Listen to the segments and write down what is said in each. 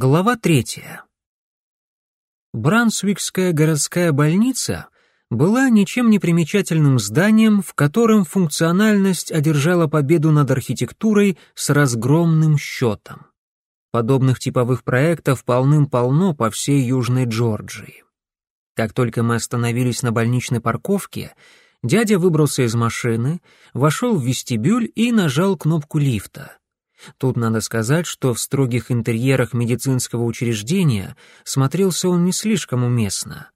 Глава третья. Брансвикская городская больница была ничем не примечательным зданием, в котором функциональность одержала победу над архитектурой с разгромным счетом. Подобных типовых проектов полным-полно по всей Южной Джорджии. Как только мы остановились на больничной парковке, дядя выбрался из машины, вошел в вестибюль и нажал кнопку лифта — Тут надо сказать, что в строгих интерьерах медицинского учреждения смотрелся он не слишком уместно.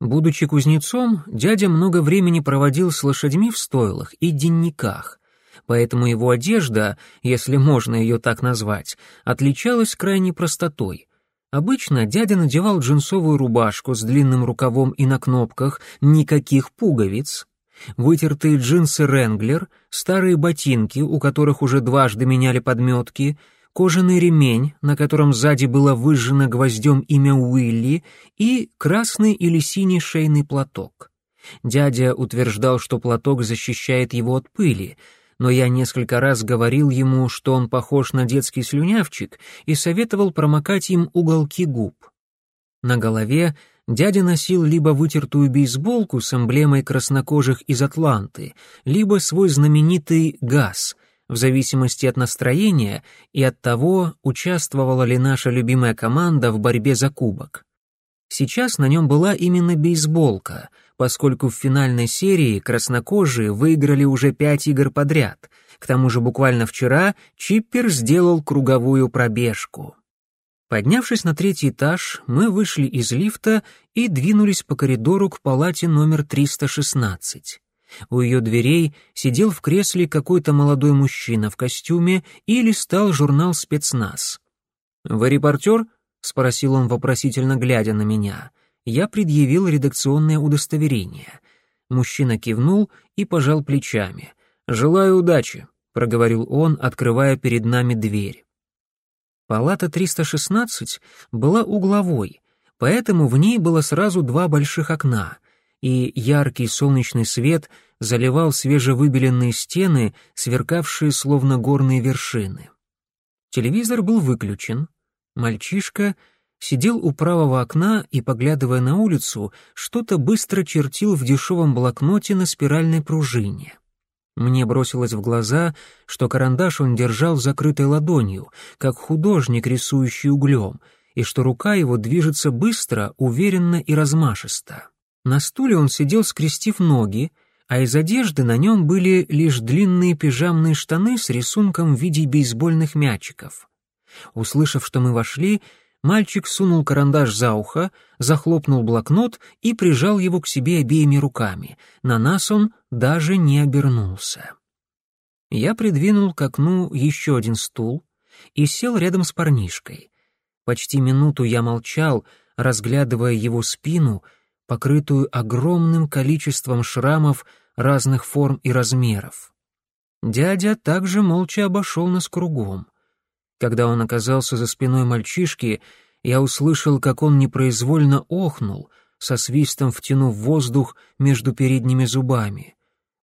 Будучи кузнецом, дядя много времени проводил с лошадьми в стойлах и денниках, поэтому его одежда, если можно ее так назвать, отличалась крайней простотой. Обычно дядя надевал джинсовую рубашку с длинным рукавом и на кнопках, никаких пуговиц, Вытертые джинсы «Ренглер», старые ботинки, у которых уже дважды меняли подметки, кожаный ремень, на котором сзади было выжжено гвоздем имя Уилли, и красный или синий шейный платок. Дядя утверждал, что платок защищает его от пыли, но я несколько раз говорил ему, что он похож на детский слюнявчик, и советовал промокать им уголки губ. На голове Дядя носил либо вытертую бейсболку с эмблемой краснокожих из Атланты, либо свой знаменитый «ГАЗ», в зависимости от настроения и от того, участвовала ли наша любимая команда в борьбе за кубок. Сейчас на нем была именно бейсболка, поскольку в финальной серии краснокожие выиграли уже пять игр подряд. К тому же буквально вчера Чиппер сделал круговую пробежку. Поднявшись на третий этаж, мы вышли из лифта и двинулись по коридору к палате номер 316. У ее дверей сидел в кресле какой-то молодой мужчина в костюме и листал журнал «Спецназ». «Вы репортер?» — спросил он вопросительно, глядя на меня. Я предъявил редакционное удостоверение. Мужчина кивнул и пожал плечами. «Желаю удачи», — проговорил он, открывая перед нами дверь. Палата 316 была угловой, поэтому в ней было сразу два больших окна, и яркий солнечный свет заливал свежевыбеленные стены, сверкавшие словно горные вершины. Телевизор был выключен. Мальчишка сидел у правого окна и, поглядывая на улицу, что-то быстро чертил в дешевом блокноте на спиральной пружине. Мне бросилось в глаза, что карандаш он держал закрытой ладонью, как художник, рисующий углем, и что рука его движется быстро, уверенно и размашисто. На стуле он сидел, скрестив ноги, а из одежды на нем были лишь длинные пижамные штаны с рисунком в виде бейсбольных мячиков. Услышав, что мы вошли, мальчик сунул карандаш за ухо, захлопнул блокнот и прижал его к себе обеими руками. На нас он даже не обернулся. Я придвинул к окну еще один стул и сел рядом с парнишкой. Почти минуту я молчал, разглядывая его спину, покрытую огромным количеством шрамов разных форм и размеров. Дядя также молча обошел нас кругом — когда он оказался за спиной мальчишки, я услышал, как он непроизвольно охнул, со свистом втянув воздух между передними зубами.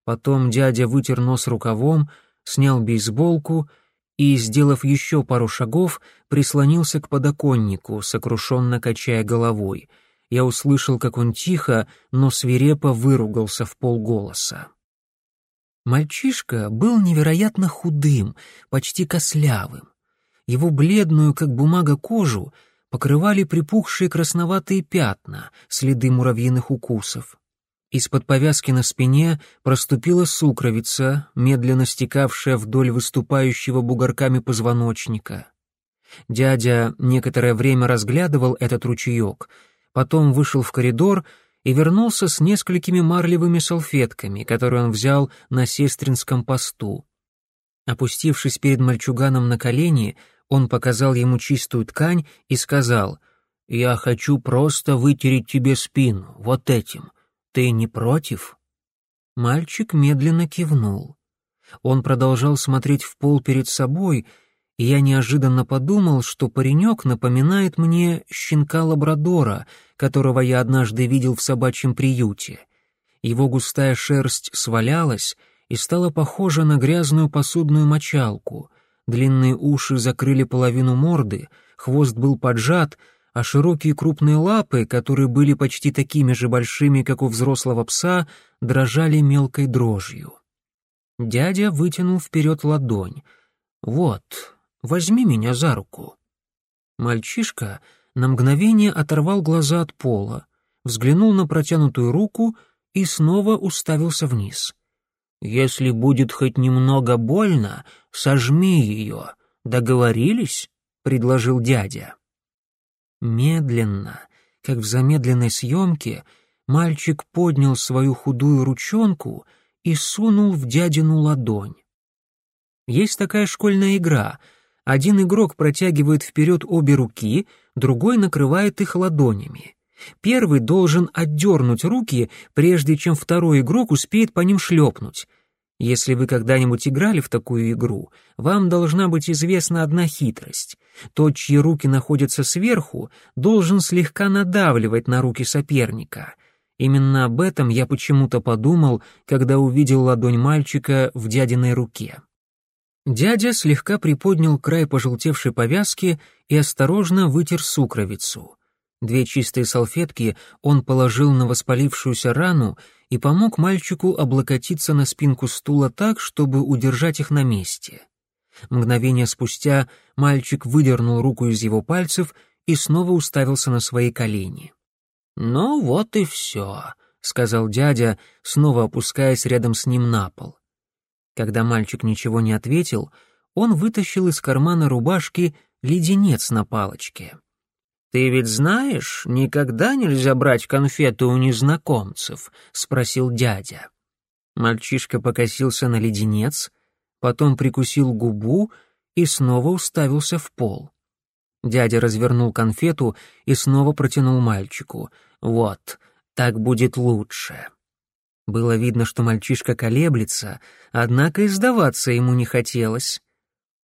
Потом дядя вытер нос рукавом, снял бейсболку и, сделав еще пару шагов, прислонился к подоконнику, сокрушенно качая головой. Я услышал, как он тихо, но свирепо выругался в полголоса. Мальчишка был невероятно худым, почти кослявым. Его бледную, как бумага, кожу покрывали припухшие красноватые пятна, следы муравьиных укусов. Из-под повязки на спине проступила сукровица, медленно стекавшая вдоль выступающего бугорками позвоночника. Дядя некоторое время разглядывал этот ручеек, потом вышел в коридор и вернулся с несколькими марлевыми салфетками, которые он взял на сестринском посту. Опустившись перед мальчуганом на колени, он показал ему чистую ткань и сказал, «Я хочу просто вытереть тебе спину, вот этим. Ты не против?» Мальчик медленно кивнул. Он продолжал смотреть в пол перед собой, и я неожиданно подумал, что паренек напоминает мне щенка-лабрадора, которого я однажды видел в собачьем приюте. Его густая шерсть свалялась и стала похожа на грязную посудную мочалку — длинные уши закрыли половину морды, хвост был поджат, а широкие крупные лапы, которые были почти такими же большими, как у взрослого пса, дрожали мелкой дрожью. Дядя вытянул вперед ладонь. «Вот, возьми меня за руку». Мальчишка на мгновение оторвал глаза от пола, взглянул на протянутую руку и снова уставился вниз. «Если будет хоть немного больно, сожми ее. Договорились?» — предложил дядя. Медленно, как в замедленной съемке, мальчик поднял свою худую ручонку и сунул в дядину ладонь. Есть такая школьная игра. Один игрок протягивает вперед обе руки, другой накрывает их ладонями. Первый должен отдернуть руки, прежде чем второй игрок успеет по ним шлепнуть. Если вы когда-нибудь играли в такую игру, вам должна быть известна одна хитрость. Тот, чьи руки находятся сверху, должен слегка надавливать на руки соперника. Именно об этом я почему-то подумал, когда увидел ладонь мальчика в дядиной руке. Дядя слегка приподнял край пожелтевшей повязки и осторожно вытер сукровицу. Две чистые салфетки он положил на воспалившуюся рану и помог мальчику облокотиться на спинку стула так, чтобы удержать их на месте. Мгновение спустя мальчик выдернул руку из его пальцев и снова уставился на свои колени. «Ну вот и все», — сказал дядя, снова опускаясь рядом с ним на пол. Когда мальчик ничего не ответил, он вытащил из кармана рубашки леденец на палочке. «Ты ведь знаешь, никогда нельзя брать конфеты у незнакомцев?» — спросил дядя. Мальчишка покосился на леденец, потом прикусил губу и снова уставился в пол. Дядя развернул конфету и снова протянул мальчику. «Вот, так будет лучше». Было видно, что мальчишка колеблется, однако и сдаваться ему не хотелось.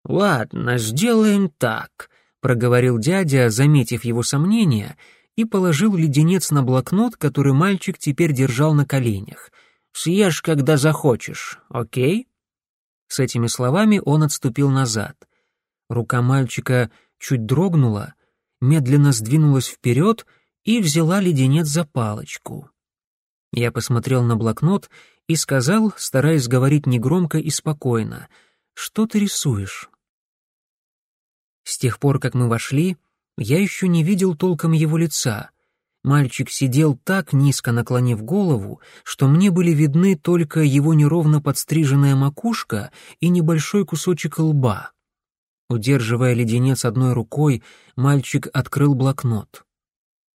«Ладно, сделаем так», проговорил дядя, заметив его сомнения, и положил леденец на блокнот, который мальчик теперь держал на коленях. «Съешь, когда захочешь, окей?» С этими словами он отступил назад. Рука мальчика чуть дрогнула, медленно сдвинулась вперед и взяла леденец за палочку. Я посмотрел на блокнот и сказал, стараясь говорить негромко и спокойно, «Что ты рисуешь?» С тех пор, как мы вошли, я еще не видел толком его лица. Мальчик сидел так низко наклонив голову, что мне были видны только его неровно подстриженная макушка и небольшой кусочек лба. Удерживая леденец одной рукой, мальчик открыл блокнот.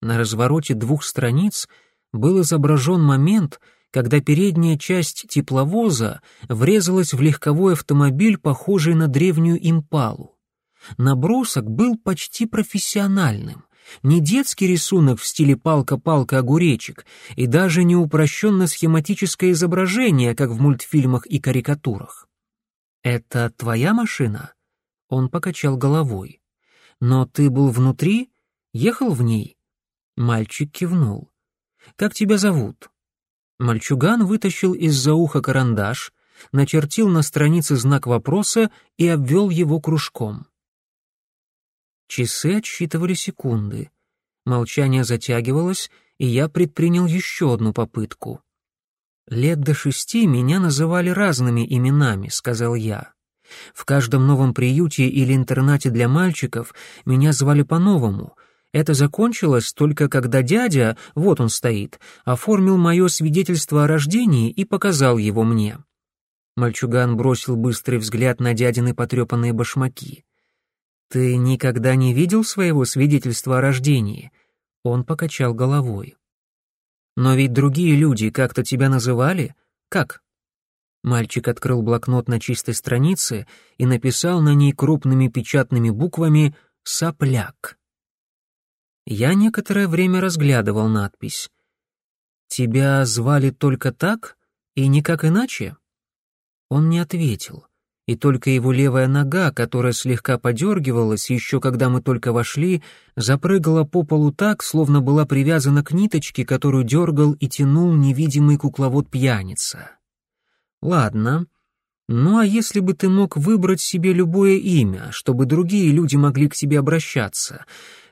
На развороте двух страниц был изображен момент, когда передняя часть тепловоза врезалась в легковой автомобиль, похожий на древнюю импалу. Набросок был почти профессиональным. Не детский рисунок в стиле палка-палка-огуречек и даже не упрощенно-схематическое изображение, как в мультфильмах и карикатурах. «Это твоя машина?» Он покачал головой. «Но ты был внутри? Ехал в ней?» Мальчик кивнул. «Как тебя зовут?» Мальчуган вытащил из-за уха карандаш, начертил на странице знак вопроса и обвел его кружком. Часы отсчитывали секунды. Молчание затягивалось, и я предпринял еще одну попытку. «Лет до шести меня называли разными именами», — сказал я. «В каждом новом приюте или интернате для мальчиков меня звали по-новому. Это закончилось только когда дядя, вот он стоит, оформил мое свидетельство о рождении и показал его мне». Мальчуган бросил быстрый взгляд на дядины потрепанные башмаки. «Ты никогда не видел своего свидетельства о рождении?» Он покачал головой. «Но ведь другие люди как-то тебя называли? Как?» Мальчик открыл блокнот на чистой странице и написал на ней крупными печатными буквами «Сопляк». Я некоторое время разглядывал надпись. «Тебя звали только так и никак иначе?» Он не ответил и только его левая нога, которая слегка подергивалась еще когда мы только вошли, запрыгала по полу так, словно была привязана к ниточке, которую дергал и тянул невидимый кукловод-пьяница. Ладно, «Ну а если бы ты мог выбрать себе любое имя, чтобы другие люди могли к тебе обращаться,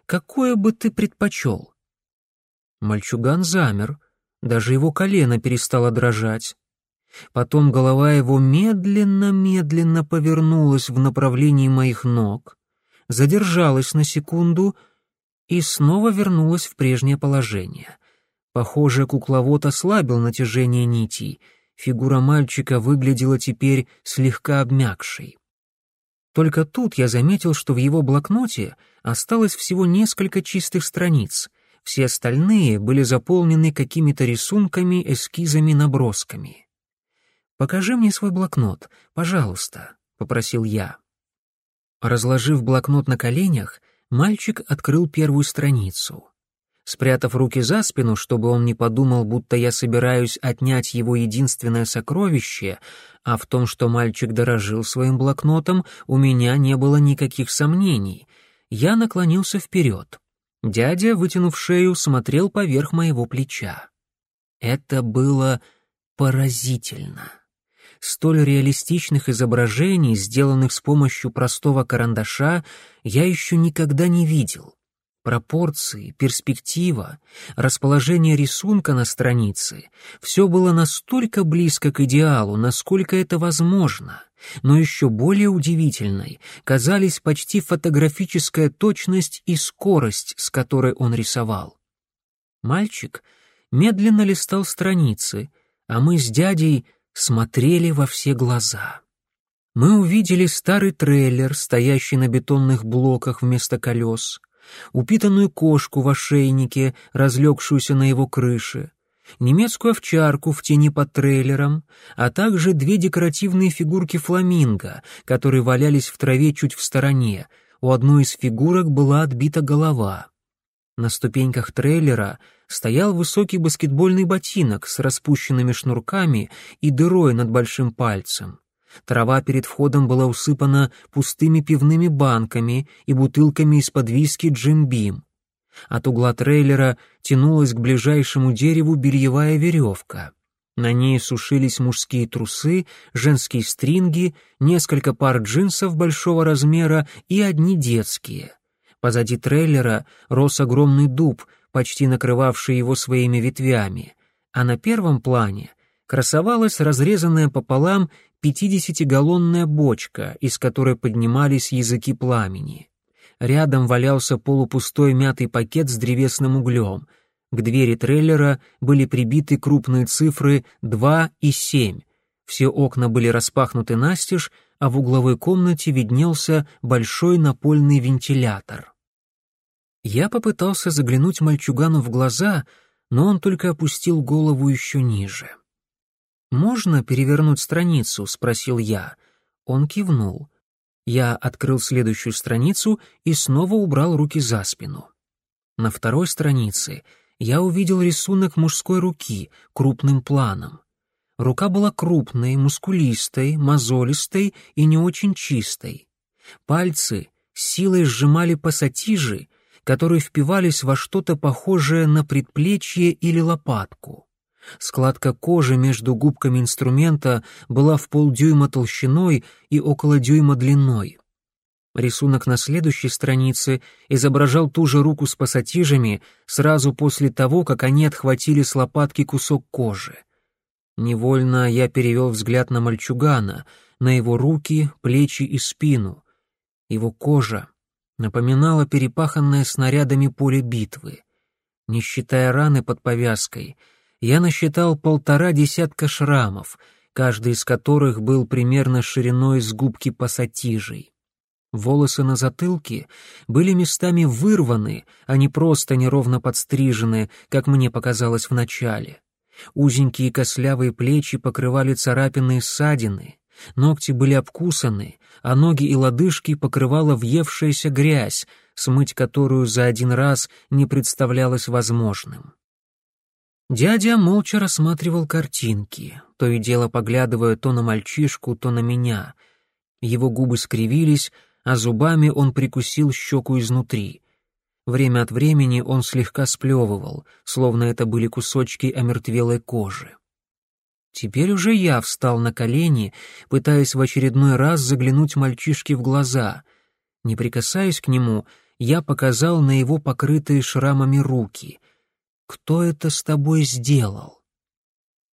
какое бы ты предпочел?» Мальчуган замер, даже его колено перестало дрожать. Потом голова его медленно-медленно повернулась в направлении моих ног, задержалась на секунду и снова вернулась в прежнее положение. Похоже, кукловод ослабил натяжение нитей, фигура мальчика выглядела теперь слегка обмякшей. Только тут я заметил, что в его блокноте осталось всего несколько чистых страниц, все остальные были заполнены какими-то рисунками, эскизами, набросками. «Покажи мне свой блокнот, пожалуйста», — попросил я. Разложив блокнот на коленях, мальчик открыл первую страницу. Спрятав руки за спину, чтобы он не подумал, будто я собираюсь отнять его единственное сокровище, а в том, что мальчик дорожил своим блокнотом, у меня не было никаких сомнений, я наклонился вперед. Дядя, вытянув шею, смотрел поверх моего плеча. Это было поразительно столь реалистичных изображений, сделанных с помощью простого карандаша, я еще никогда не видел. Пропорции, перспектива, расположение рисунка на странице — все было настолько близко к идеалу, насколько это возможно, но еще более удивительной казались почти фотографическая точность и скорость, с которой он рисовал. Мальчик медленно листал страницы, а мы с дядей смотрели во все глаза. Мы увидели старый трейлер, стоящий на бетонных блоках вместо колес, упитанную кошку в ошейнике, разлегшуюся на его крыше, немецкую овчарку в тени под трейлером, а также две декоративные фигурки фламинго, которые валялись в траве чуть в стороне. У одной из фигурок была отбита голова. На ступеньках трейлера стоял высокий баскетбольный ботинок с распущенными шнурками и дырой над большим пальцем. Трава перед входом была усыпана пустыми пивными банками и бутылками из-под виски «Джим Бим». От угла трейлера тянулась к ближайшему дереву бельевая веревка. На ней сушились мужские трусы, женские стринги, несколько пар джинсов большого размера и одни детские — Позади трейлера рос огромный дуб, почти накрывавший его своими ветвями, а на первом плане красовалась разрезанная пополам пятидесятигаллонная бочка, из которой поднимались языки пламени. Рядом валялся полупустой мятый пакет с древесным углем. К двери трейлера были прибиты крупные цифры 2 и 7. Все окна были распахнуты настежь, а в угловой комнате виднелся большой напольный вентилятор. Я попытался заглянуть мальчугану в глаза, но он только опустил голову еще ниже. «Можно перевернуть страницу?» — спросил я. Он кивнул. Я открыл следующую страницу и снова убрал руки за спину. На второй странице я увидел рисунок мужской руки крупным планом. Рука была крупной, мускулистой, мозолистой и не очень чистой. Пальцы силой сжимали пассатижи, которые впивались во что-то похожее на предплечье или лопатку. Складка кожи между губками инструмента была в полдюйма толщиной и около дюйма длиной. Рисунок на следующей странице изображал ту же руку с пассатижами сразу после того, как они отхватили с лопатки кусок кожи. Невольно я перевел взгляд на мальчугана, на его руки, плечи и спину. Его кожа напоминало перепаханное снарядами поле битвы. Не считая раны под повязкой, я насчитал полтора десятка шрамов, каждый из которых был примерно шириной с губки пассатижей. Волосы на затылке были местами вырваны, а не просто неровно подстрижены, как мне показалось вначале. Узенькие кослявые плечи покрывали царапины и ссадины, Ногти были обкусаны, а ноги и лодыжки покрывала въевшаяся грязь, смыть которую за один раз не представлялось возможным. Дядя молча рассматривал картинки, то и дело поглядывая то на мальчишку, то на меня. Его губы скривились, а зубами он прикусил щеку изнутри. Время от времени он слегка сплевывал, словно это были кусочки омертвелой кожи. Теперь уже я встал на колени, пытаясь в очередной раз заглянуть мальчишке в глаза. Не прикасаясь к нему, я показал на его покрытые шрамами руки. «Кто это с тобой сделал?»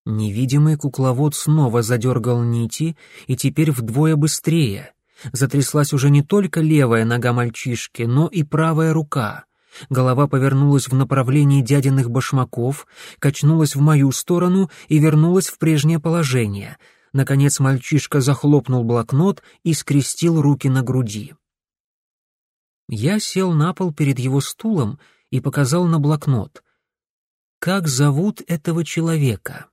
Невидимый кукловод снова задергал нити, и теперь вдвое быстрее. Затряслась уже не только левая нога мальчишки, но и правая рука — Голова повернулась в направлении дядиных башмаков, качнулась в мою сторону и вернулась в прежнее положение. Наконец мальчишка захлопнул блокнот и скрестил руки на груди. Я сел на пол перед его стулом и показал на блокнот. «Как зовут этого человека?»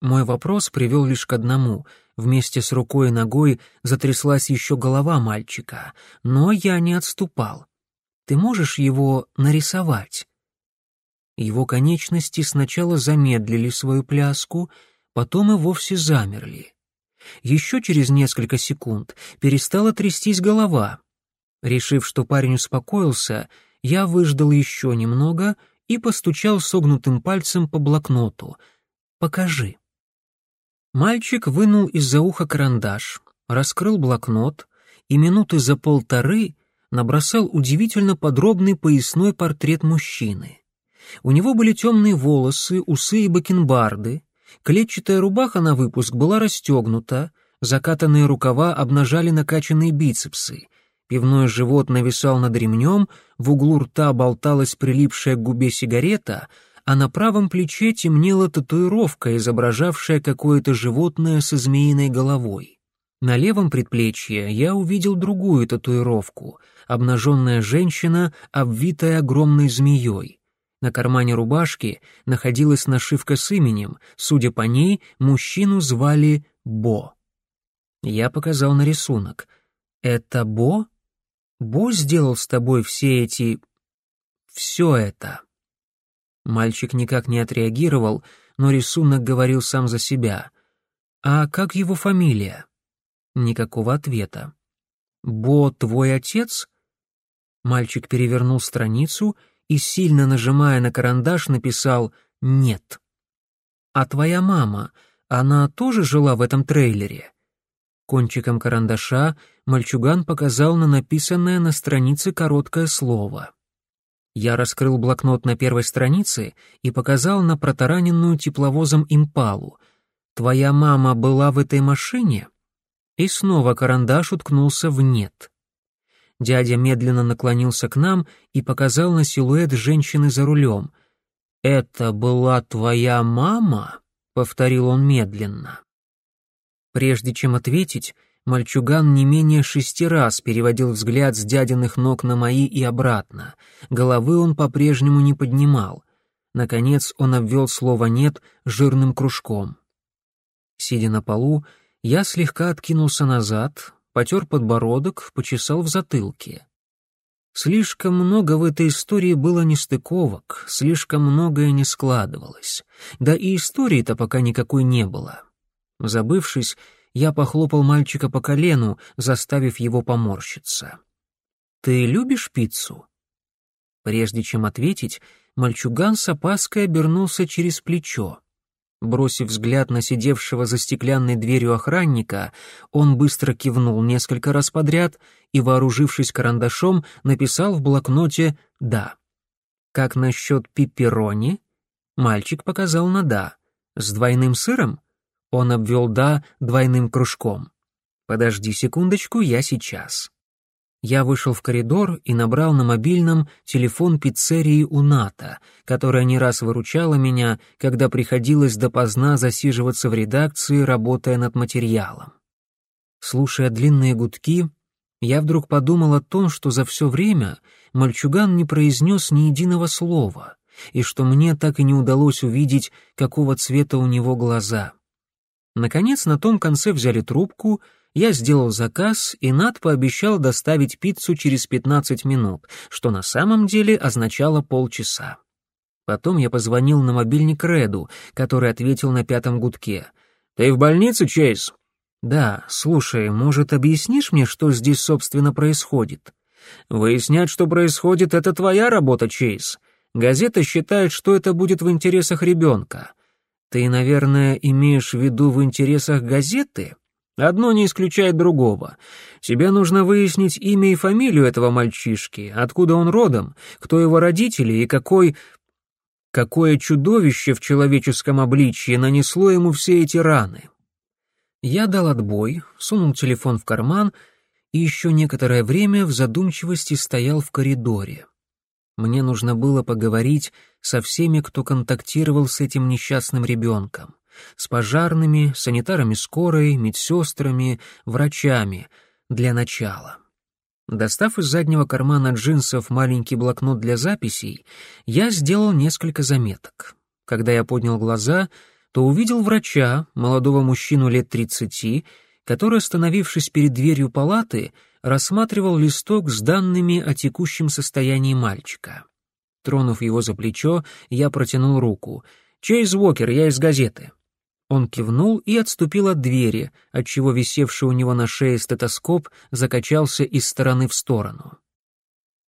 Мой вопрос привел лишь к одному. Вместе с рукой и ногой затряслась еще голова мальчика, но я не отступал. Ты можешь его нарисовать?» Его конечности сначала замедлили свою пляску, потом и вовсе замерли. Еще через несколько секунд перестала трястись голова. Решив, что парень успокоился, я выждал еще немного и постучал согнутым пальцем по блокноту. «Покажи». Мальчик вынул из-за уха карандаш, раскрыл блокнот, и минуты за полторы набросал удивительно подробный поясной портрет мужчины. У него были темные волосы, усы и бакенбарды, клетчатая рубаха на выпуск была расстегнута, закатанные рукава обнажали накачанные бицепсы, пивной живот нависал над ремнем, в углу рта болталась прилипшая к губе сигарета, а на правом плече темнела татуировка, изображавшая какое-то животное со змеиной головой. На левом предплечье я увидел другую татуировку — обнаженная женщина, обвитая огромной змеей. На кармане рубашки находилась нашивка с именем, судя по ней, мужчину звали Бо. Я показал на рисунок. «Это Бо? Бо сделал с тобой все эти... все это?» Мальчик никак не отреагировал, но рисунок говорил сам за себя. «А как его фамилия?» Никакого ответа. «Бо твой отец?» Мальчик перевернул страницу и, сильно нажимая на карандаш, написал «нет». «А твоя мама, она тоже жила в этом трейлере?» Кончиком карандаша мальчуган показал на написанное на странице короткое слово. Я раскрыл блокнот на первой странице и показал на протараненную тепловозом импалу. «Твоя мама была в этой машине?» И снова карандаш уткнулся в «нет». Дядя медленно наклонился к нам и показал на силуэт женщины за рулем. «Это была твоя мама?» — повторил он медленно. Прежде чем ответить, мальчуган не менее шести раз переводил взгляд с дядиных ног на мои и обратно. Головы он по-прежнему не поднимал. Наконец он обвел слово «нет» жирным кружком. Сидя на полу, я слегка откинулся назад, потер подбородок, почесал в затылке. Слишком много в этой истории было нестыковок, слишком многое не складывалось. Да и истории-то пока никакой не было. Забывшись, я похлопал мальчика по колену, заставив его поморщиться. «Ты любишь пиццу?» Прежде чем ответить, мальчуган с опаской обернулся через плечо. Бросив взгляд на сидевшего за стеклянной дверью охранника, он быстро кивнул несколько раз подряд и, вооружившись карандашом, написал в блокноте «да». «Как насчет пепперони?» Мальчик показал на «да». «С двойным сыром?» Он обвел «да» двойным кружком. «Подожди секундочку, я сейчас». Я вышел в коридор и набрал на мобильном телефон пиццерии «Уната», которая не раз выручала меня, когда приходилось допоздна засиживаться в редакции, работая над материалом. Слушая длинные гудки, я вдруг подумал о том, что за все время мальчуган не произнес ни единого слова, и что мне так и не удалось увидеть, какого цвета у него глаза. Наконец на том конце взяли трубку — я сделал заказ, и Над пообещал доставить пиццу через 15 минут, что на самом деле означало полчаса. Потом я позвонил на мобильник Реду, который ответил на пятом гудке. «Ты в больнице, Чейз?» «Да, слушай, может, объяснишь мне, что здесь, собственно, происходит?» «Выяснять, что происходит, это твоя работа, Чейз. Газета считает, что это будет в интересах ребенка. Ты, наверное, имеешь в виду в интересах газеты? Одно не исключает другого. Тебе нужно выяснить имя и фамилию этого мальчишки, откуда он родом, кто его родители и какой... Какое чудовище в человеческом обличье нанесло ему все эти раны. Я дал отбой, сунул телефон в карман и еще некоторое время в задумчивости стоял в коридоре. Мне нужно было поговорить со всеми, кто контактировал с этим несчастным ребенком. С пожарными, санитарами скорой, медсестрами, врачами. Для начала. Достав из заднего кармана джинсов маленький блокнот для записей, я сделал несколько заметок. Когда я поднял глаза, то увидел врача, молодого мужчину лет тридцати, который, остановившись перед дверью палаты, рассматривал листок с данными о текущем состоянии мальчика. Тронув его за плечо, я протянул руку. «Чейз Уокер, я из газеты». Он кивнул и отступил от двери, отчего висевший у него на шее стетоскоп закачался из стороны в сторону.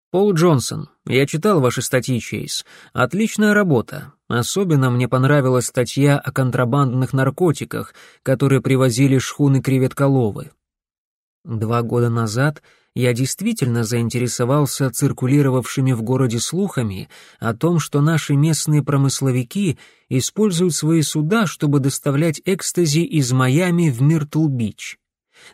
«Пол Джонсон, я читал ваши статьи, Чейз. Отличная работа. Особенно мне понравилась статья о контрабандных наркотиках, которые привозили шхуны креветколовы. Два года назад я действительно заинтересовался циркулировавшими в городе слухами о том, что наши местные промысловики используют свои суда, чтобы доставлять экстази из Майами в Миртл-Бич.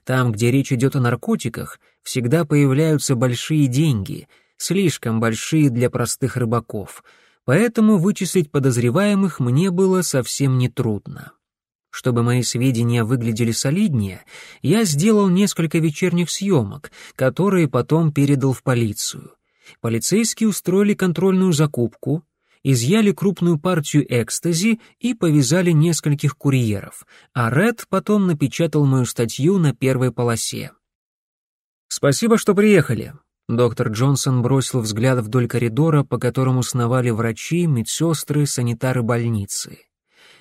Там, где речь идет о наркотиках, всегда появляются большие деньги — слишком большие для простых рыбаков, поэтому вычислить подозреваемых мне было совсем нетрудно. Чтобы мои сведения выглядели солиднее, я сделал несколько вечерних съемок, которые потом передал в полицию. Полицейские устроили контрольную закупку, изъяли крупную партию экстази и повязали нескольких курьеров, а Ред потом напечатал мою статью на первой полосе. «Спасибо, что приехали. Доктор Джонсон бросил взгляд вдоль коридора, по которому сновали врачи, медсестры, санитары больницы.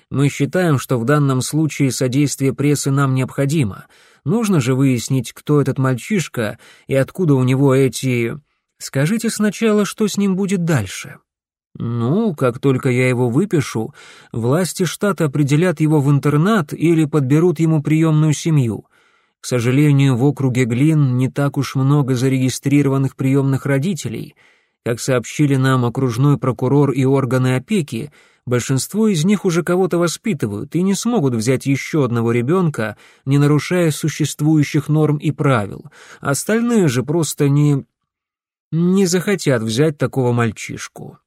«Мы считаем, что в данном случае содействие прессы нам необходимо. Нужно же выяснить, кто этот мальчишка и откуда у него эти... Скажите сначала, что с ним будет дальше». «Ну, как только я его выпишу, власти штата определят его в интернат или подберут ему приемную семью. К сожалению, в округе Глин не так уж много зарегистрированных приемных родителей. Как сообщили нам окружной прокурор и органы опеки, большинство из них уже кого-то воспитывают и не смогут взять еще одного ребенка, не нарушая существующих норм и правил. Остальные же просто не... не захотят взять такого мальчишку.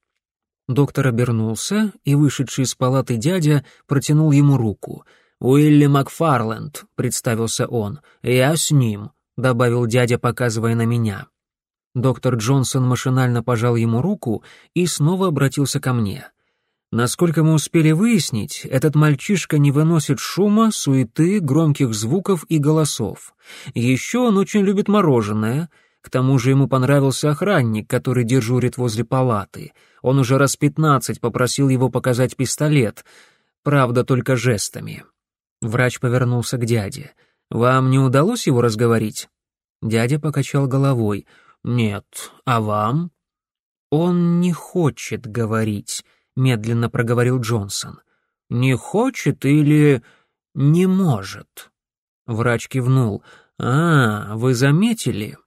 Доктор обернулся, и вышедший из палаты дядя протянул ему руку — «Уилли Макфарленд», — представился он. «Я с ним», — добавил дядя, показывая на меня. Доктор Джонсон машинально пожал ему руку и снова обратился ко мне. Насколько мы успели выяснить, этот мальчишка не выносит шума, суеты, громких звуков и голосов. Еще он очень любит мороженое. К тому же ему понравился охранник, который дежурит возле палаты. Он уже раз пятнадцать попросил его показать пистолет, правда, только жестами. Врач повернулся к дяде. «Вам не удалось его разговорить?» Дядя покачал головой. «Нет. А вам?» «Он не хочет говорить», — медленно проговорил Джонсон. «Не хочет или не может?» Врач кивнул. «А, вы заметили?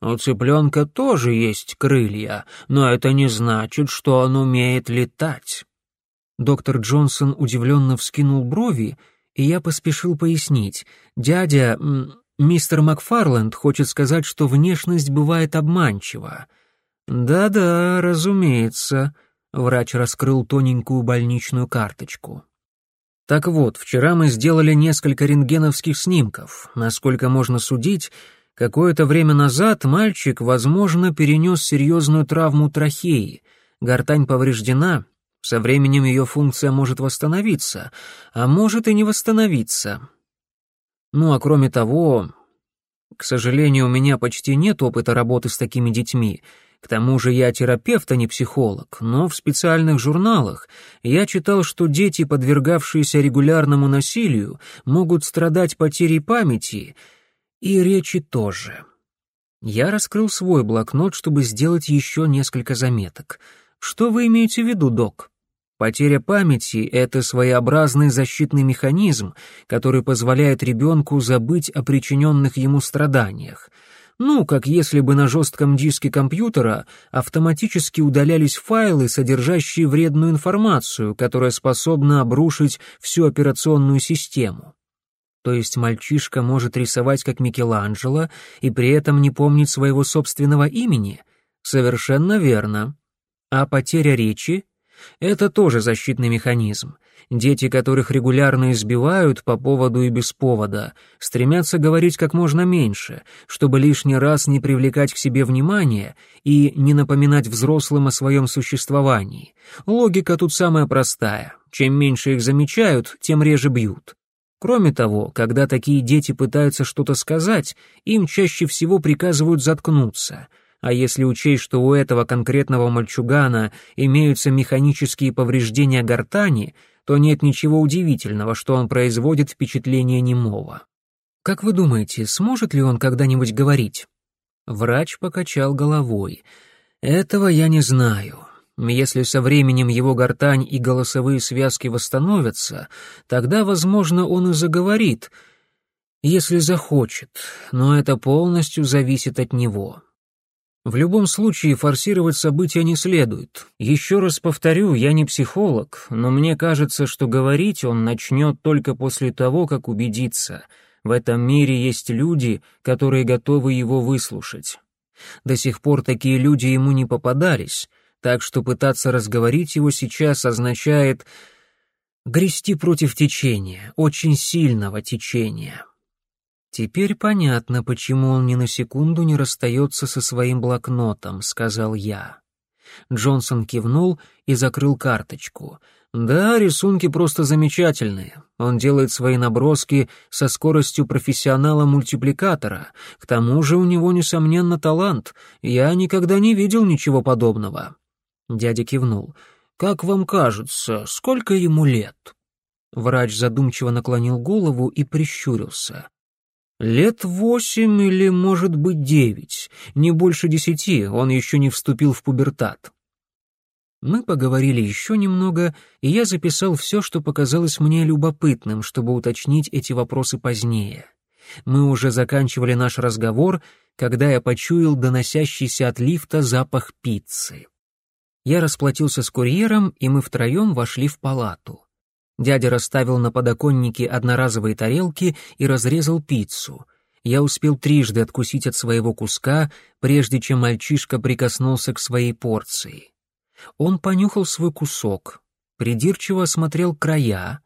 У цыпленка тоже есть крылья, но это не значит, что он умеет летать». Доктор Джонсон удивленно вскинул брови и я поспешил пояснить. «Дядя, мистер Макфарленд хочет сказать, что внешность бывает обманчива». «Да-да, разумеется», — врач раскрыл тоненькую больничную карточку. «Так вот, вчера мы сделали несколько рентгеновских снимков. Насколько можно судить, какое-то время назад мальчик, возможно, перенес серьезную травму трахеи. Гортань повреждена, со временем ее функция может восстановиться, а может и не восстановиться. Ну а кроме того, к сожалению, у меня почти нет опыта работы с такими детьми. К тому же я терапевт, а не психолог, но в специальных журналах я читал, что дети, подвергавшиеся регулярному насилию, могут страдать потерей памяти и речи тоже. Я раскрыл свой блокнот, чтобы сделать еще несколько заметок. Что вы имеете в виду, док? Потеря памяти — это своеобразный защитный механизм, который позволяет ребенку забыть о причиненных ему страданиях. Ну, как если бы на жестком диске компьютера автоматически удалялись файлы, содержащие вредную информацию, которая способна обрушить всю операционную систему. То есть мальчишка может рисовать как Микеланджело и при этом не помнить своего собственного имени? Совершенно верно. А потеря речи это тоже защитный механизм. Дети, которых регулярно избивают по поводу и без повода, стремятся говорить как можно меньше, чтобы лишний раз не привлекать к себе внимания и не напоминать взрослым о своем существовании. Логика тут самая простая. Чем меньше их замечают, тем реже бьют. Кроме того, когда такие дети пытаются что-то сказать, им чаще всего приказывают заткнуться — а если учесть, что у этого конкретного мальчугана имеются механические повреждения гортани, то нет ничего удивительного, что он производит впечатление немого. Как вы думаете, сможет ли он когда-нибудь говорить? Врач покачал головой. Этого я не знаю. Если со временем его гортань и голосовые связки восстановятся, тогда, возможно, он и заговорит, если захочет, но это полностью зависит от него. В любом случае форсировать события не следует. Еще раз повторю, я не психолог, но мне кажется, что говорить он начнет только после того, как убедится. В этом мире есть люди, которые готовы его выслушать. До сих пор такие люди ему не попадались, так что пытаться разговорить его сейчас означает грести против течения, очень сильного течения. «Теперь понятно, почему он ни на секунду не расстается со своим блокнотом», — сказал я. Джонсон кивнул и закрыл карточку. «Да, рисунки просто замечательные. Он делает свои наброски со скоростью профессионала-мультипликатора. К тому же у него, несомненно, талант. Я никогда не видел ничего подобного». Дядя кивнул. «Как вам кажется, сколько ему лет?» Врач задумчиво наклонил голову и прищурился. Лет восемь или, может быть, девять, не больше десяти, он еще не вступил в пубертат. Мы поговорили еще немного, и я записал все, что показалось мне любопытным, чтобы уточнить эти вопросы позднее. Мы уже заканчивали наш разговор, когда я почуял доносящийся от лифта запах пиццы. Я расплатился с курьером, и мы втроем вошли в палату. Дядя расставил на подоконнике одноразовые тарелки и разрезал пиццу. Я успел трижды откусить от своего куска, прежде чем мальчишка прикоснулся к своей порции. Он понюхал свой кусок, придирчиво осмотрел края,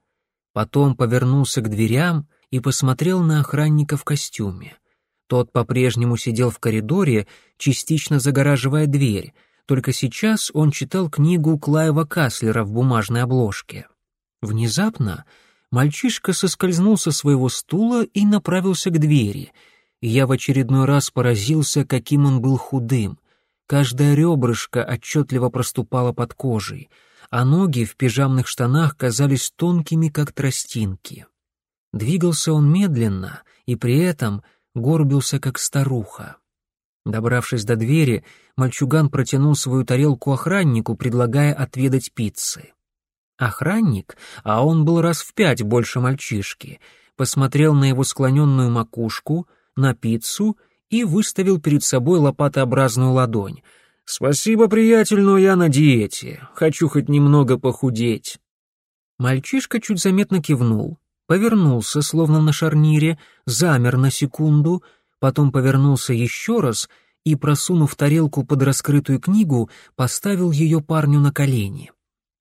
потом повернулся к дверям и посмотрел на охранника в костюме. Тот по-прежнему сидел в коридоре, частично загораживая дверь, только сейчас он читал книгу Клайва Каслера в бумажной обложке. Внезапно мальчишка соскользнул со своего стула и направился к двери. Я в очередной раз поразился, каким он был худым. Каждая ребрышко отчетливо проступала под кожей, а ноги в пижамных штанах казались тонкими, как тростинки. Двигался он медленно и при этом горбился, как старуха. Добравшись до двери, мальчуган протянул свою тарелку охраннику, предлагая отведать пиццы. Охранник, а он был раз в пять больше мальчишки, посмотрел на его склоненную макушку, на пиццу и выставил перед собой лопатообразную ладонь. «Спасибо, приятель, но я на диете. Хочу хоть немного похудеть». Мальчишка чуть заметно кивнул, повернулся, словно на шарнире, замер на секунду, потом повернулся еще раз и, просунув тарелку под раскрытую книгу, поставил ее парню на колени.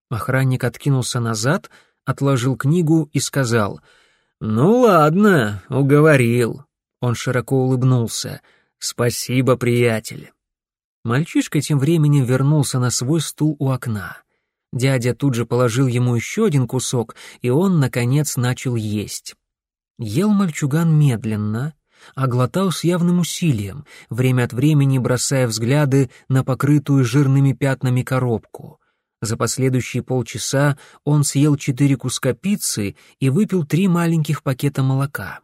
Охранник откинулся назад, отложил книгу и сказал «Ну ладно, уговорил». Он широко улыбнулся. «Спасибо, приятель». Мальчишка тем временем вернулся на свой стул у окна. Дядя тут же положил ему еще один кусок, и он, наконец, начал есть. Ел мальчуган медленно, а глотал с явным усилием, время от времени бросая взгляды на покрытую жирными пятнами коробку. За последующие полчаса он съел четыре куска пиццы и выпил три маленьких пакета молока.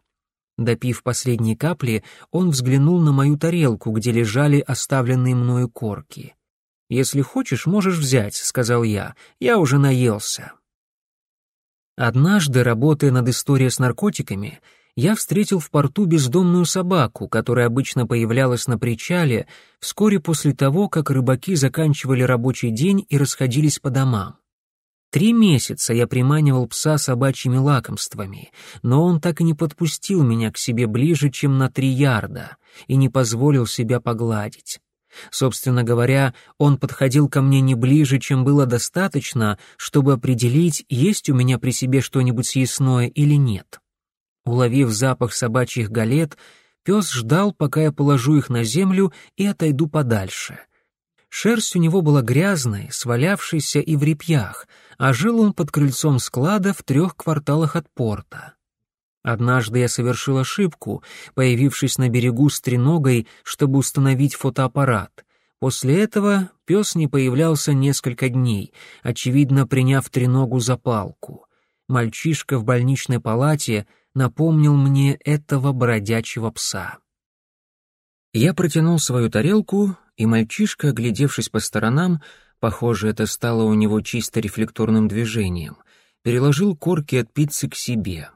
Допив последние капли, он взглянул на мою тарелку, где лежали оставленные мною корки. «Если хочешь, можешь взять», — сказал я. «Я уже наелся». Однажды, работая над историей с наркотиками, я встретил в порту бездомную собаку, которая обычно появлялась на причале вскоре после того, как рыбаки заканчивали рабочий день и расходились по домам. Три месяца я приманивал пса собачьими лакомствами, но он так и не подпустил меня к себе ближе, чем на три ярда, и не позволил себя погладить. Собственно говоря, он подходил ко мне не ближе, чем было достаточно, чтобы определить, есть у меня при себе что-нибудь съестное или нет. Уловив запах собачьих галет, пес ждал, пока я положу их на землю и отойду подальше — Шерсть у него была грязной, свалявшейся и в репьях, а жил он под крыльцом склада в трех кварталах от порта. Однажды я совершил ошибку, появившись на берегу с треногой, чтобы установить фотоаппарат. После этого пес не появлялся несколько дней, очевидно, приняв треногу за палку. Мальчишка в больничной палате напомнил мне этого бродячего пса. Я протянул свою тарелку и мальчишка, оглядевшись по сторонам, похоже, это стало у него чисто рефлекторным движением, переложил корки от пиццы к себе.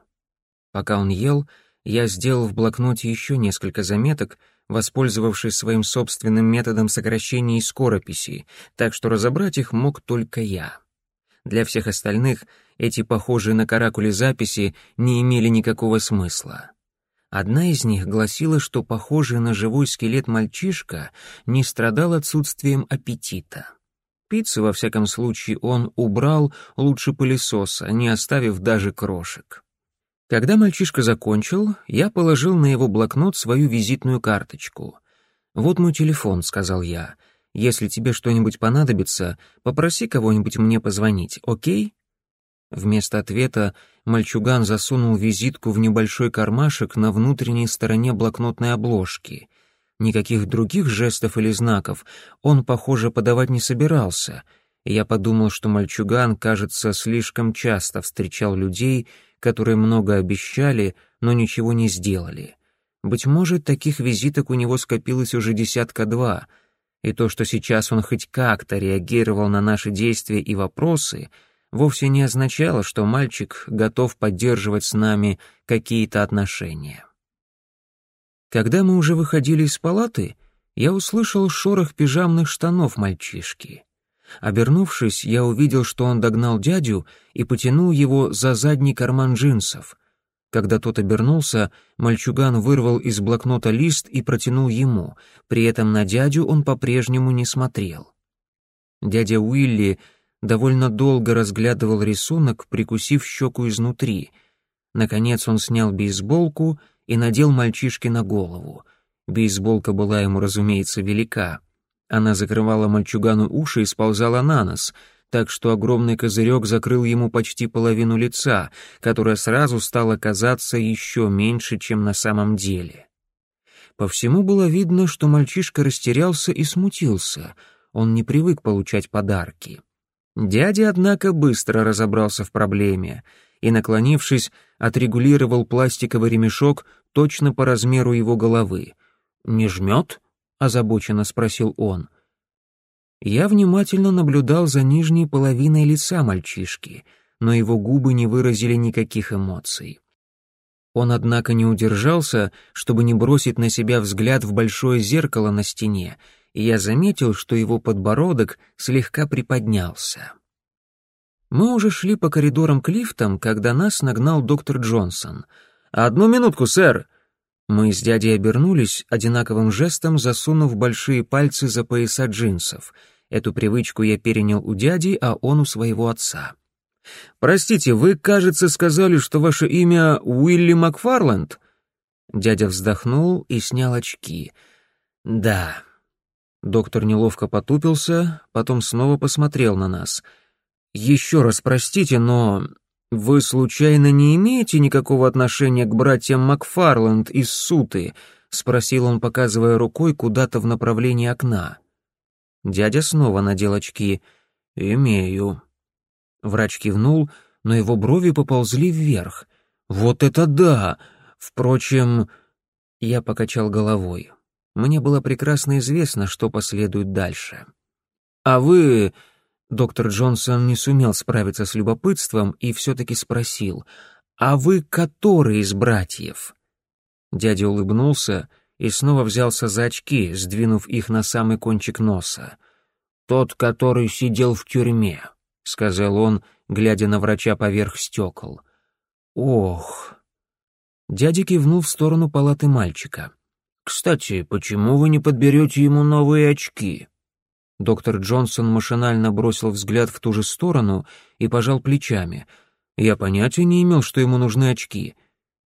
Пока он ел, я сделал в блокноте еще несколько заметок, воспользовавшись своим собственным методом сокращения и скорописи, так что разобрать их мог только я. Для всех остальных эти похожие на каракули записи не имели никакого смысла. Одна из них гласила, что похожий на живой скелет мальчишка не страдал отсутствием аппетита. Пиццу, во всяком случае, он убрал лучше пылесоса, не оставив даже крошек. Когда мальчишка закончил, я положил на его блокнот свою визитную карточку. «Вот мой телефон», — сказал я. «Если тебе что-нибудь понадобится, попроси кого-нибудь мне позвонить, окей?» Вместо ответа мальчуган засунул визитку в небольшой кармашек на внутренней стороне блокнотной обложки. Никаких других жестов или знаков он, похоже, подавать не собирался. я подумал, что мальчуган, кажется, слишком часто встречал людей, которые много обещали, но ничего не сделали. Быть может, таких визиток у него скопилось уже десятка два, и то, что сейчас он хоть как-то реагировал на наши действия и вопросы — вовсе не означало, что мальчик готов поддерживать с нами какие-то отношения. Когда мы уже выходили из палаты, я услышал шорох пижамных штанов мальчишки. Обернувшись, я увидел, что он догнал дядю и потянул его за задний карман джинсов. Когда тот обернулся, мальчуган вырвал из блокнота лист и протянул ему, при этом на дядю он по-прежнему не смотрел. Дядя Уилли довольно долго разглядывал рисунок, прикусив щеку изнутри. Наконец он снял бейсболку и надел мальчишке на голову. Бейсболка была ему, разумеется, велика. Она закрывала мальчугану уши и сползала на нос, так что огромный козырек закрыл ему почти половину лица, которое сразу стало казаться еще меньше, чем на самом деле. По всему было видно, что мальчишка растерялся и смутился. Он не привык получать подарки. Дядя, однако, быстро разобрался в проблеме и, наклонившись, отрегулировал пластиковый ремешок точно по размеру его головы. «Не жмет?» — озабоченно спросил он. Я внимательно наблюдал за нижней половиной лица мальчишки, но его губы не выразили никаких эмоций. Он, однако, не удержался, чтобы не бросить на себя взгляд в большое зеркало на стене, и я заметил, что его подбородок слегка приподнялся. Мы уже шли по коридорам к лифтам, когда нас нагнал доктор Джонсон. «Одну минутку, сэр!» Мы с дядей обернулись, одинаковым жестом засунув большие пальцы за пояса джинсов. Эту привычку я перенял у дяди, а он у своего отца. «Простите, вы, кажется, сказали, что ваше имя Уилли Макфарланд?» Дядя вздохнул и снял очки. «Да, Доктор неловко потупился, потом снова посмотрел на нас. «Еще раз простите, но вы случайно не имеете никакого отношения к братьям Макфарланд из Суты?» — спросил он, показывая рукой куда-то в направлении окна. Дядя снова надел очки. «Имею». Врач кивнул, но его брови поползли вверх. «Вот это да! Впрочем...» Я покачал головой. Мне было прекрасно известно, что последует дальше. «А вы...» Доктор Джонсон не сумел справиться с любопытством и все-таки спросил, «А вы который из братьев?» Дядя улыбнулся и снова взялся за очки, сдвинув их на самый кончик носа. «Тот, который сидел в тюрьме», — сказал он, глядя на врача поверх стекол. «Ох...» Дядя кивнул в сторону палаты мальчика. «Кстати, почему вы не подберете ему новые очки?» Доктор Джонсон машинально бросил взгляд в ту же сторону и пожал плечами. «Я понятия не имел, что ему нужны очки».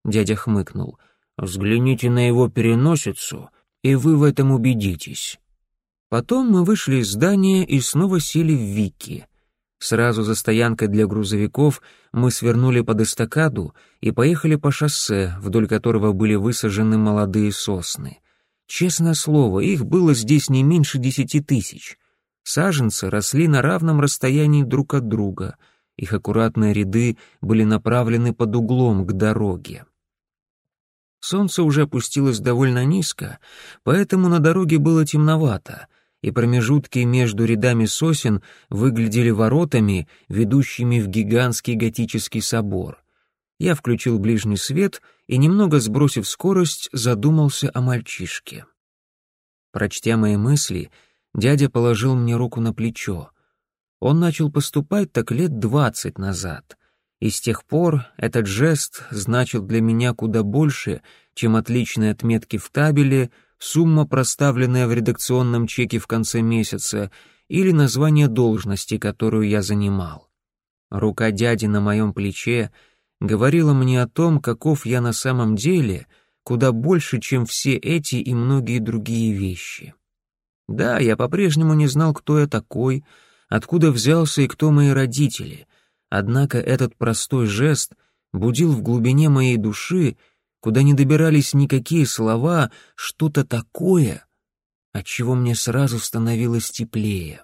Дядя хмыкнул. «Взгляните на его переносицу, и вы в этом убедитесь». Потом мы вышли из здания и снова сели в Вики. Сразу за стоянкой для грузовиков мы свернули под эстакаду и поехали по шоссе, вдоль которого были высажены молодые сосны. Честное слово, их было здесь не меньше десяти тысяч. Саженцы росли на равном расстоянии друг от друга. Их аккуратные ряды были направлены под углом к дороге. Солнце уже опустилось довольно низко, поэтому на дороге было темновато — и промежутки между рядами сосен выглядели воротами, ведущими в гигантский готический собор. Я включил ближний свет и, немного сбросив скорость, задумался о мальчишке. Прочтя мои мысли, дядя положил мне руку на плечо. Он начал поступать так лет двадцать назад, и с тех пор этот жест значил для меня куда больше, чем отличные отметки в табеле — сумма, проставленная в редакционном чеке в конце месяца, или название должности, которую я занимал. Рука дяди на моем плече говорила мне о том, каков я на самом деле, куда больше, чем все эти и многие другие вещи. Да, я по-прежнему не знал, кто я такой, откуда взялся и кто мои родители, однако этот простой жест будил в глубине моей души куда не добирались никакие слова, что-то такое, от чего мне сразу становилось теплее.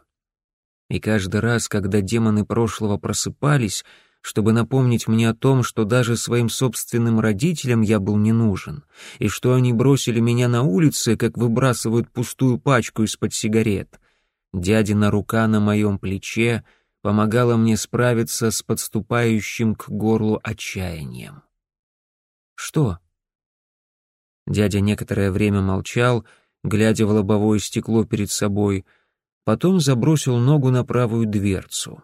И каждый раз, когда демоны прошлого просыпались, чтобы напомнить мне о том, что даже своим собственным родителям я был не нужен, и что они бросили меня на улице, как выбрасывают пустую пачку из-под сигарет, дядина рука на моем плече помогала мне справиться с подступающим к горлу отчаянием. «Что?» Дядя некоторое время молчал, глядя в лобовое стекло перед собой, потом забросил ногу на правую дверцу.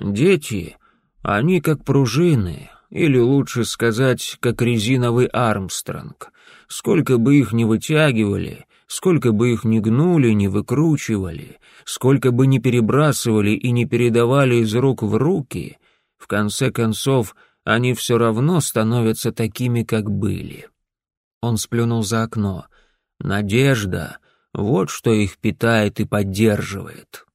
«Дети, они как пружины, или лучше сказать, как резиновый Армстронг. Сколько бы их ни вытягивали, сколько бы их ни гнули, ни выкручивали, сколько бы ни перебрасывали и не передавали из рук в руки, в конце концов они все равно становятся такими, как были». Он сплюнул за окно. «Надежда — вот что их питает и поддерживает».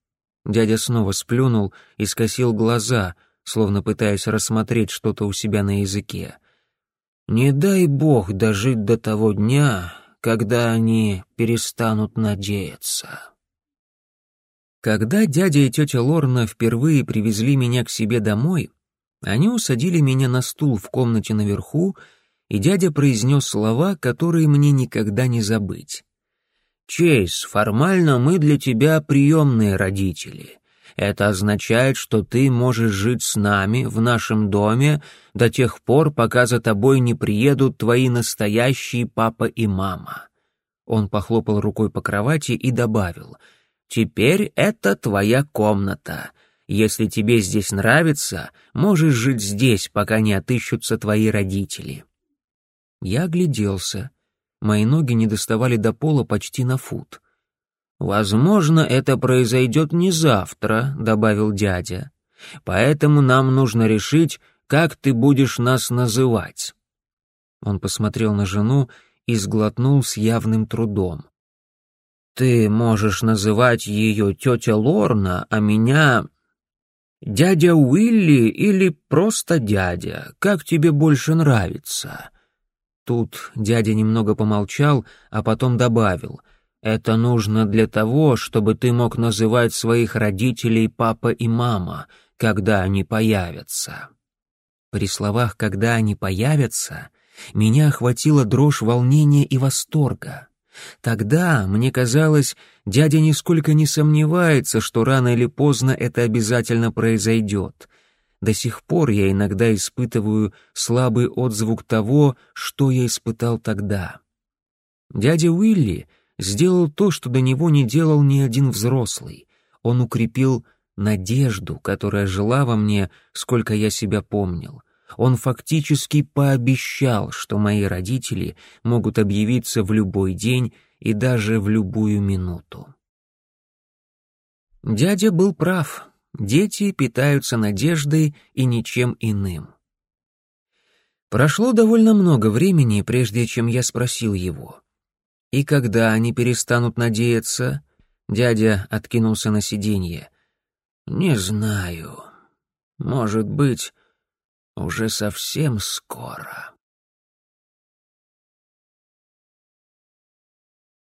Дядя снова сплюнул и скосил глаза, словно пытаясь рассмотреть что-то у себя на языке. «Не дай бог дожить до того дня, когда они перестанут надеяться». Когда дядя и тетя Лорна впервые привезли меня к себе домой, они усадили меня на стул в комнате наверху и дядя произнес слова, которые мне никогда не забыть. «Чейз, формально мы для тебя приемные родители. Это означает, что ты можешь жить с нами в нашем доме до тех пор, пока за тобой не приедут твои настоящие папа и мама». Он похлопал рукой по кровати и добавил, «Теперь это твоя комната. Если тебе здесь нравится, можешь жить здесь, пока не отыщутся твои родители». Я огляделся. Мои ноги не доставали до пола почти на фут. «Возможно, это произойдет не завтра», — добавил дядя. «Поэтому нам нужно решить, как ты будешь нас называть». Он посмотрел на жену и сглотнул с явным трудом. «Ты можешь называть ее тетя Лорна, а меня...» «Дядя Уилли или просто дядя, как тебе больше нравится?» Тут дядя немного помолчал, а потом добавил, «Это нужно для того, чтобы ты мог называть своих родителей папа и мама, когда они появятся». При словах «когда они появятся» меня охватила дрожь волнения и восторга. Тогда, мне казалось, дядя нисколько не сомневается, что рано или поздно это обязательно произойдет. До сих пор я иногда испытываю слабый отзвук того, что я испытал тогда. Дядя Уилли сделал то, что до него не делал ни один взрослый. Он укрепил надежду, которая жила во мне, сколько я себя помнил. Он фактически пообещал, что мои родители могут объявиться в любой день и даже в любую минуту. Дядя был прав. Дети питаются надеждой и ничем иным. Прошло довольно много времени, прежде чем я спросил его. «И когда они перестанут надеяться?» Дядя откинулся на сиденье. «Не знаю. Может быть, уже совсем скоро».